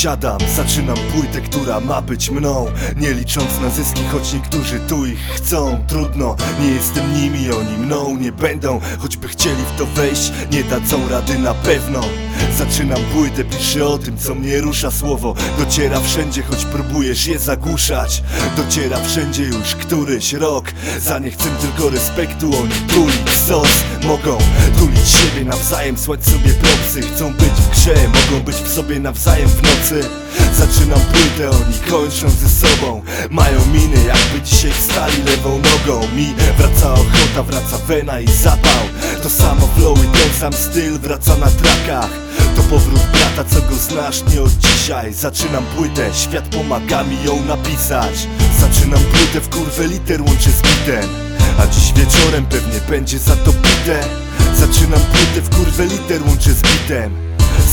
siadam, zaczynam płytę, która ma być mną. Nie licząc na zyski, choć niektórzy tu ich chcą. Trudno, nie jestem nimi, oni mną nie będą. Choćby chcieli w to wejść, nie dadzą rady na pewno. Zaczynam płytę, piszę o tym, co mnie rusza. Słowo Dociera wszędzie, choć próbujesz je zagłuszać. Dociera wszędzie już któryś rok. Za nie chcę tylko respektu, oni tulić sos Mogą nawzajem, słać sobie propsy Chcą być w grze, mogą być w sobie nawzajem w nocy. Zaczynam płytę, oni kończą ze sobą. Mają miny, jakby dzisiaj wstali lewą nogą. Mi wraca ochota, wraca wena i zapał. To samo flow i ten sam styl wraca na trakach. To powrót brata, co go znasz nie od dzisiaj. Zaczynam płytę, świat pomaga mi ją napisać. Zaczynam płytę w kurwę liter łączę z bitem. A dziś wieczorem pewnie będzie za to bite Zaczynam płytę w kurwę liter łączę z bitem.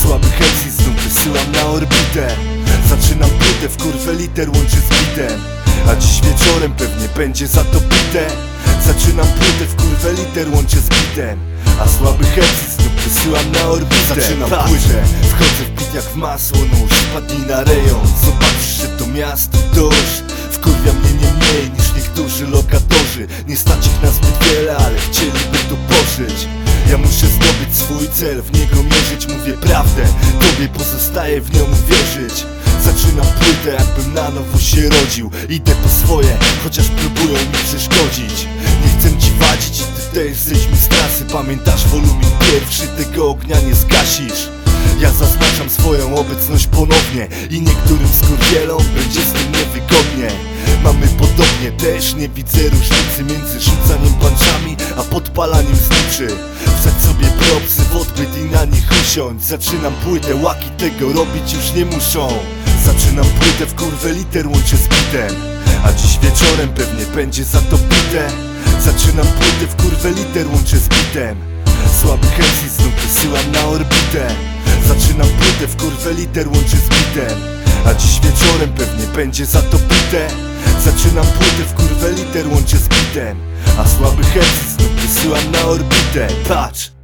Słaby chęci znów wysyłam na orbitę. Zaczynam płytę w kurwę liter łączę z bitem. A dziś wieczorem pewnie będzie za to bite. Zaczynam płytę w kurwę liter łączę z bitem. A słaby chęci znów wysyłam na orbitę. Zaczynam płytę, wchodzę w bit jak w masło nóż Wpadnij na rejon, zobaczysz, że to miasto dość muszę zdobyć swój cel, w niego mierzyć, mówię prawdę. Tobie pozostaje w nią uwierzyć. Zaczynam płytę, jakbym na nowo się rodził. Idę po swoje, chociaż próbują mi przeszkodzić. Nie chcę ci wadzić ty też zejdź z trasy Pamiętasz wolumin pierwszy, tego ognia nie zgasisz. Ja zaznaczam swoją obecność ponownie I niektórym skurwielom będzie z tym niewygodnie Mamy podobnie, też nie widzę różnicy Między rzucaniem panczami, a podpalaniem zniczy. Wstać sobie propsy w odbyt i na nich usiąść Zaczynam płytę, łaki tego robić już nie muszą. Zaczynam płytę w kurwę liter łączę z bitem. A dziś wieczorem pewnie będzie za to bite. Zaczynam płytę w kurwę liter łączę z bitem. Słaby chęci znów wysyłam na orbitę. Zaczynam płytę w kurwę liter łączę z bitem. A dziś wieczorem pewnie będzie za to bite Zaczynam płytę w kurwę liter łączę z bitem. A słaby chęci znów wysyłam na orbitę. Patrz